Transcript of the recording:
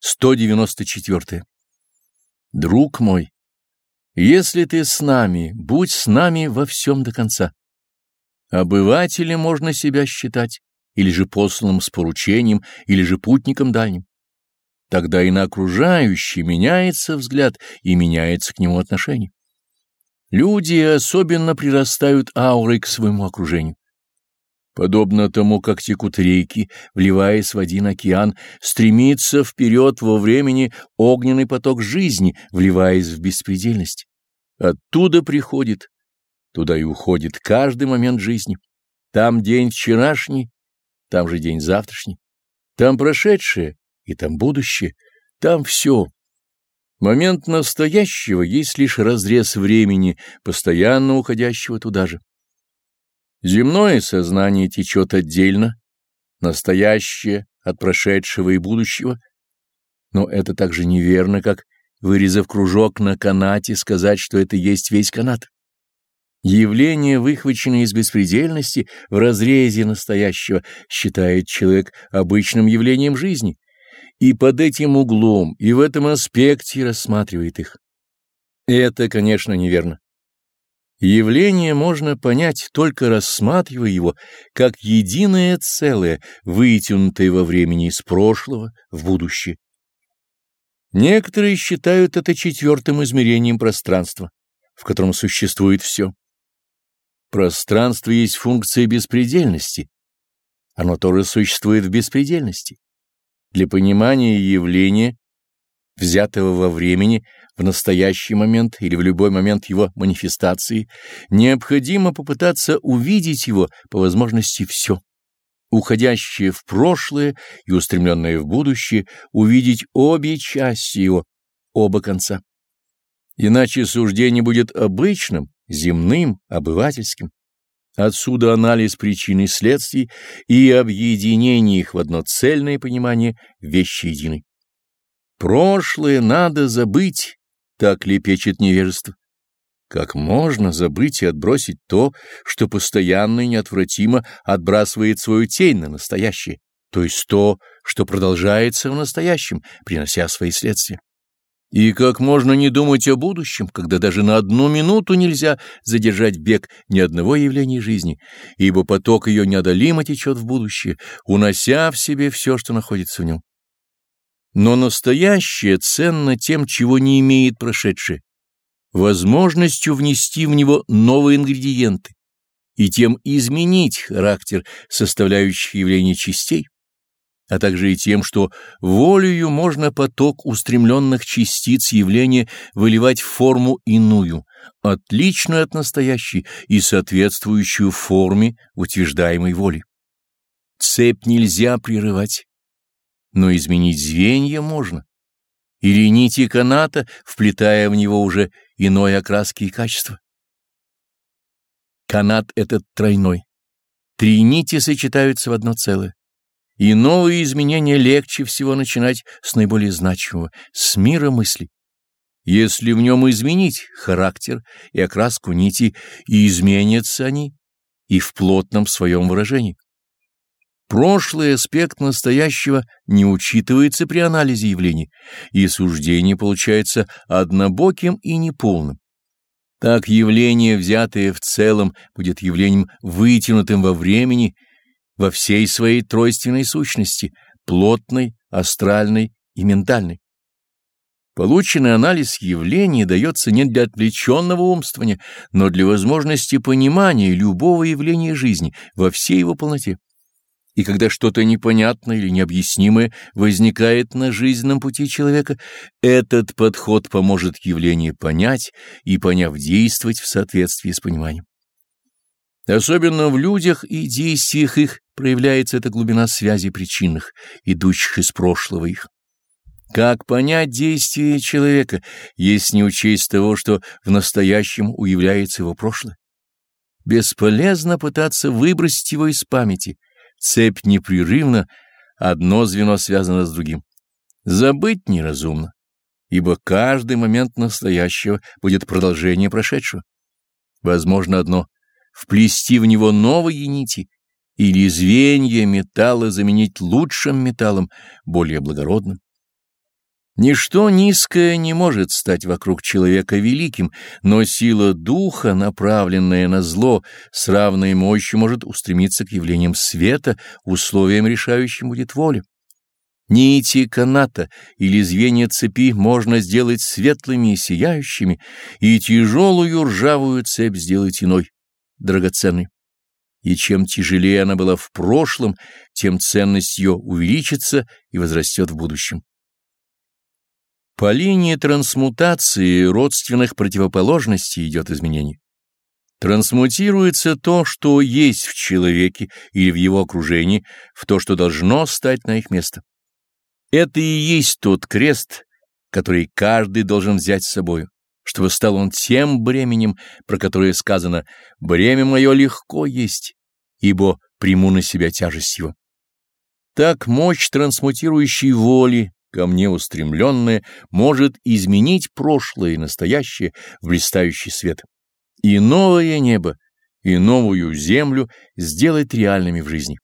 194. Друг мой, если ты с нами, будь с нами во всем до конца. Обывателем можно себя считать, или же посланным с поручением, или же путником дальним. Тогда и на окружающий меняется взгляд и меняется к нему отношение. Люди особенно прирастают аурой к своему окружению. Подобно тому, как текут реки, вливаясь в один океан, стремится вперед во времени огненный поток жизни, вливаясь в беспредельность. Оттуда приходит, туда и уходит каждый момент жизни. Там день вчерашний, там же день завтрашний. Там прошедшее и там будущее, там все. Момент настоящего есть лишь разрез времени, постоянно уходящего туда же. Земное сознание течет отдельно, настоящее от прошедшего и будущего, но это также неверно, как, вырезав кружок на канате, сказать, что это есть весь канат. Явление, выхваченное из беспредельности в разрезе настоящего, считает человек обычным явлением жизни, и под этим углом, и в этом аспекте рассматривает их. Это, конечно, неверно. Явление можно понять, только рассматривая его как единое целое, вытянутое во времени из прошлого в будущее. Некоторые считают это четвертым измерением пространства, в котором существует все. Пространство есть функция беспредельности. Оно тоже существует в беспредельности. Для понимания явления, взятого во времени, в настоящий момент или в любой момент его манифестации, необходимо попытаться увидеть его по возможности все. Уходящее в прошлое и устремленное в будущее, увидеть обе части его, оба конца. Иначе суждение будет обычным, земным, обывательским. Отсюда анализ причин и следствий и объединение их в одно цельное понимание вещи единой. Прошлое надо забыть, так лепечет невежество. Как можно забыть и отбросить то, что постоянно и неотвратимо отбрасывает свою тень на настоящее, то есть то, что продолжается в настоящем, принося свои следствия? И как можно не думать о будущем, когда даже на одну минуту нельзя задержать бег ни одного явления жизни, ибо поток ее неодолимо течет в будущее, унося в себе все, что находится в нем. Но настоящее ценно тем, чего не имеет прошедшее, возможностью внести в него новые ингредиенты и тем изменить характер составляющих явлений частей а также и тем, что волею можно поток устремленных частиц явления выливать в форму иную, отличную от настоящей и соответствующую форме утверждаемой воли. Цепь нельзя прерывать, но изменить звенья можно, или нити каната, вплетая в него уже иной окраски и качества. Канат этот тройной. Три нити сочетаются в одно целое. И новые изменения легче всего начинать с наиболее значимого, с мира мыслей. Если в нем изменить характер и окраску нити, и изменятся они и в плотном своем выражении. Прошлый аспект настоящего не учитывается при анализе явлений, и суждение получается однобоким и неполным. Так явление, взятое в целом, будет явлением вытянутым во времени во всей своей тройственной сущности, плотной, астральной и ментальной. Полученный анализ явлений дается не для отвлеченного умствования, но для возможности понимания любого явления жизни во всей его полноте. И когда что-то непонятное или необъяснимое возникает на жизненном пути человека, этот подход поможет явление понять и, поняв, действовать в соответствии с пониманием. Особенно в людях и действиях их проявляется эта глубина связи причинных, идущих из прошлого их. Как понять действие человека, если не учесть того, что в настоящем уявляется его прошлое? Бесполезно пытаться выбросить его из памяти. Цепь непрерывна, одно звено связано с другим. Забыть неразумно, ибо каждый момент настоящего будет продолжение прошедшего. Возможно одно — вплести в него новые нити — или звенья металла заменить лучшим металлом, более благородным. Ничто низкое не может стать вокруг человека великим, но сила духа, направленная на зло, с равной мощью может устремиться к явлениям света, условием решающим будет воля. Нити каната или звенья цепи можно сделать светлыми и сияющими, и тяжелую ржавую цепь сделать иной, драгоценной. И чем тяжелее она была в прошлом, тем ценность ее увеличится и возрастет в будущем. По линии трансмутации родственных противоположностей идет изменение. Трансмутируется то, что есть в человеке или в его окружении, в то, что должно стать на их место. Это и есть тот крест, который каждый должен взять с собою, чтобы стал он тем бременем, про которое сказано «бремя мое легко есть, ибо приму на себя тяжесть его». Так мощь трансмутирующей воли ко мне устремленное, может изменить прошлое и настоящее в блистающий свет, и новое небо, и новую землю сделать реальными в жизни.